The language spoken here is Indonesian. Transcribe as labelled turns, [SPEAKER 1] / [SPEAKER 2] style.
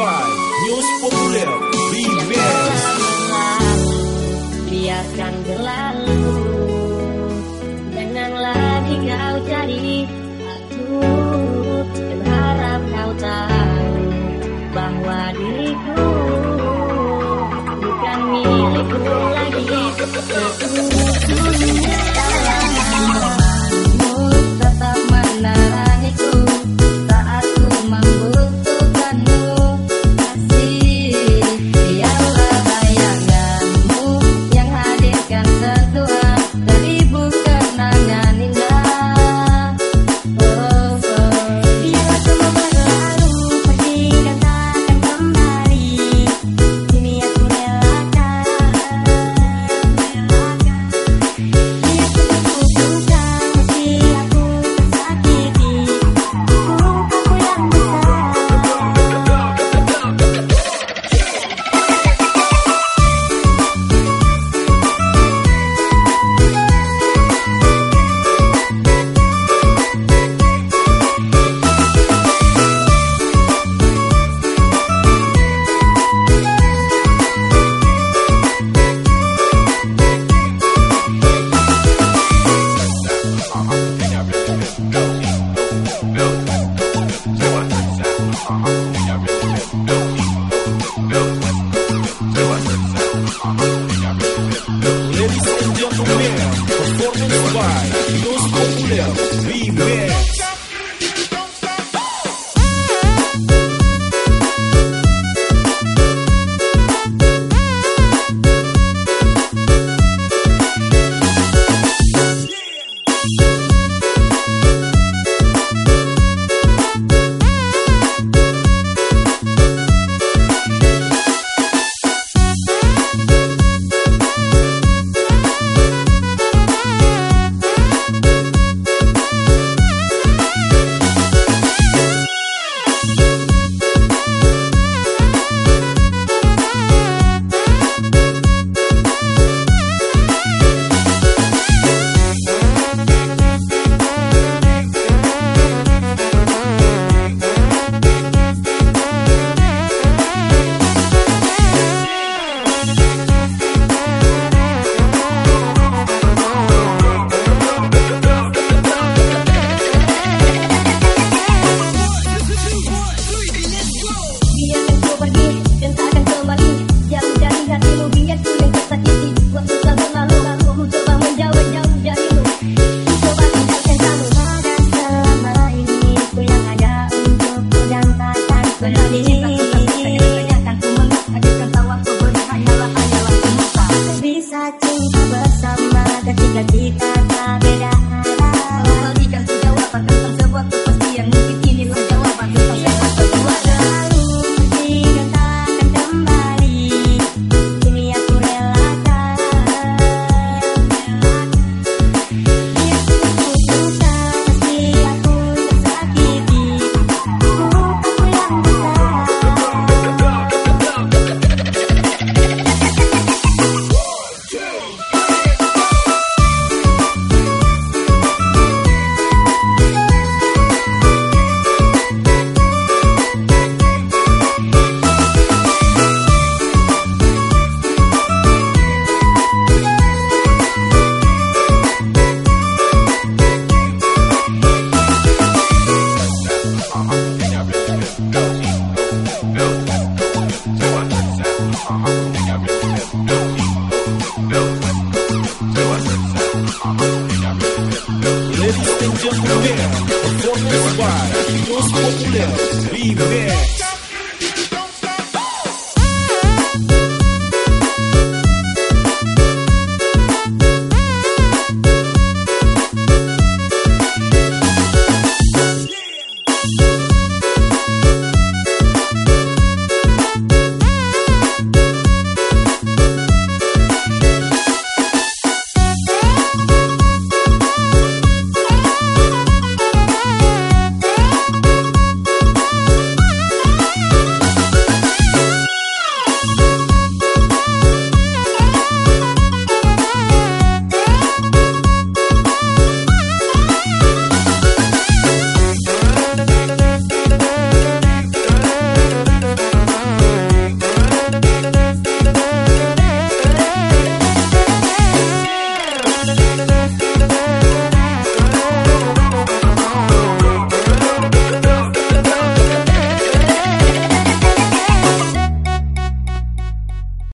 [SPEAKER 1] by News Populer. Revenge
[SPEAKER 2] Biarkan berlalu. Janganlah kau cari aku Dan harap kau tahu Bahwa diriku Bukan milikku lagi. Aku